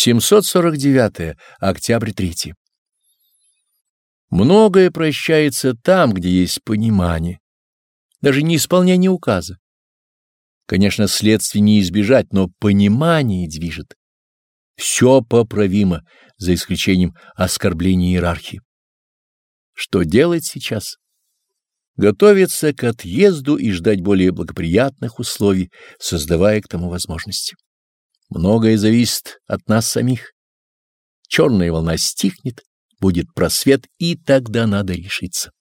749. Октябрь 3. Многое прощается там, где есть понимание, даже не исполнение указа. Конечно, следствие не избежать, но понимание движет. Все поправимо, за исключением оскорбления иерархии. Что делать сейчас? Готовиться к отъезду и ждать более благоприятных условий, создавая к тому возможности. Многое зависит от нас самих. Черная волна стихнет, будет просвет, и тогда надо решиться.